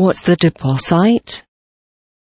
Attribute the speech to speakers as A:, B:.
A: What's the deposit?